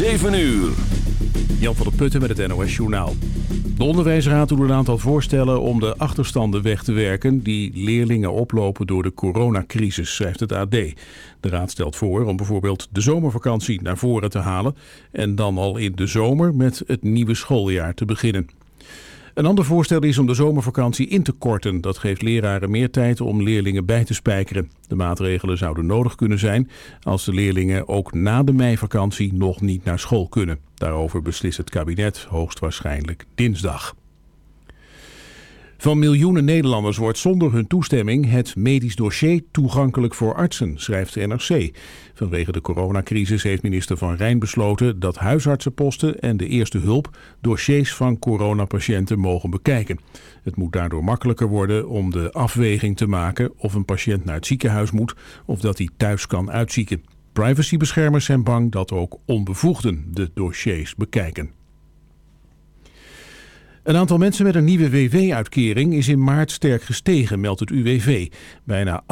7 uur. Jan van der Putten met het NOS Journaal. De onderwijsraad doet een aantal voorstellen om de achterstanden weg te werken... die leerlingen oplopen door de coronacrisis, schrijft het AD. De raad stelt voor om bijvoorbeeld de zomervakantie naar voren te halen... en dan al in de zomer met het nieuwe schooljaar te beginnen. Een ander voorstel is om de zomervakantie in te korten. Dat geeft leraren meer tijd om leerlingen bij te spijkeren. De maatregelen zouden nodig kunnen zijn als de leerlingen ook na de meivakantie nog niet naar school kunnen. Daarover beslist het kabinet hoogstwaarschijnlijk dinsdag. Van miljoenen Nederlanders wordt zonder hun toestemming het medisch dossier toegankelijk voor artsen, schrijft de NRC. Vanwege de coronacrisis heeft minister Van Rijn besloten dat huisartsenposten en de eerste hulp dossiers van coronapatiënten mogen bekijken. Het moet daardoor makkelijker worden om de afweging te maken of een patiënt naar het ziekenhuis moet of dat hij thuis kan uitzieken. Privacybeschermers zijn bang dat ook onbevoegden de dossiers bekijken. Een aantal mensen met een nieuwe WW-uitkering is in maart sterk gestegen, meldt het UWV. Bijna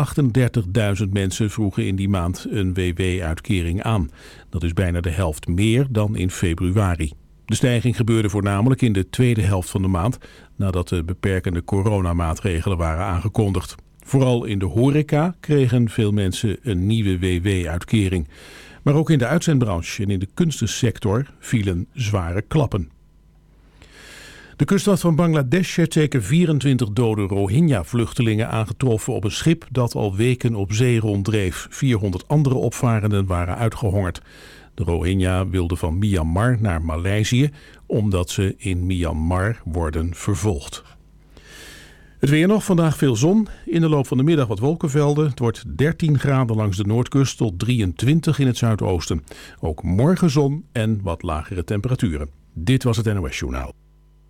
38.000 mensen vroegen in die maand een WW-uitkering aan. Dat is bijna de helft meer dan in februari. De stijging gebeurde voornamelijk in de tweede helft van de maand... nadat de beperkende coronamaatregelen waren aangekondigd. Vooral in de horeca kregen veel mensen een nieuwe WW-uitkering. Maar ook in de uitzendbranche en in de kunstensector vielen zware klappen. De kustwacht van Bangladesh heeft zeker 24 dode Rohingya-vluchtelingen aangetroffen op een schip dat al weken op zee ronddreef. 400 andere opvarenden waren uitgehongerd. De Rohingya wilden van Myanmar naar Maleisië omdat ze in Myanmar worden vervolgd. Het weer nog, vandaag veel zon. In de loop van de middag wat wolkenvelden. Het wordt 13 graden langs de noordkust tot 23 in het zuidoosten. Ook morgen zon en wat lagere temperaturen. Dit was het NOS Journaal.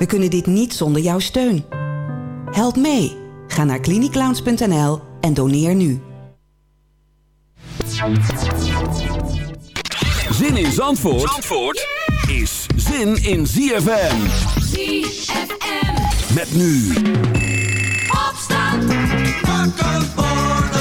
We kunnen dit niet zonder jouw steun. Help mee. Ga naar cliniclowns.nl en doneer nu. Zin in Zandvoort, Zandvoort is zin in ZFM. ZFM. Met nu. Opstand. Wakker worden.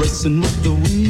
Racing with the wind